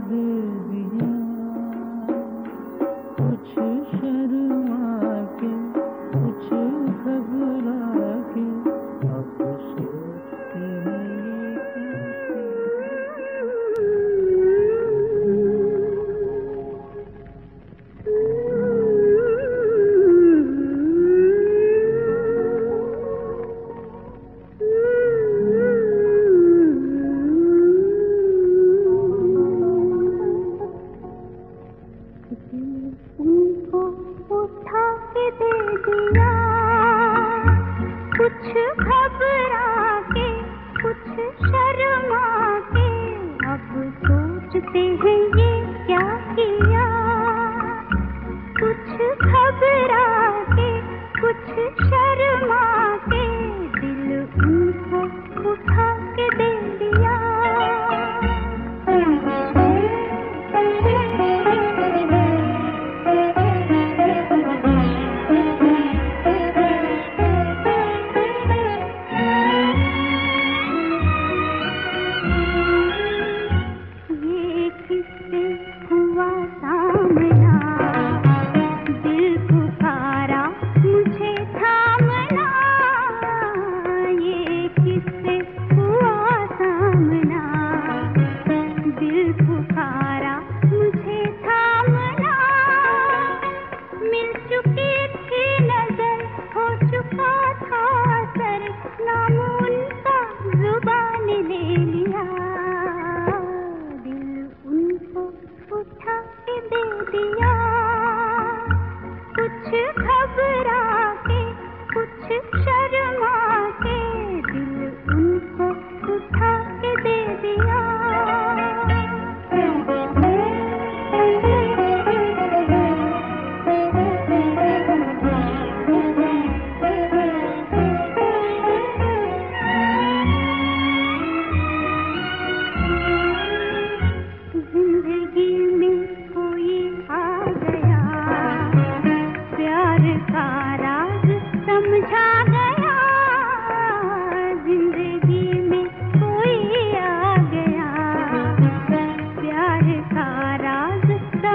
दिल दिया कुछ कुछ सोचते हैं ये क्या किया